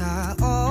stop. Oh.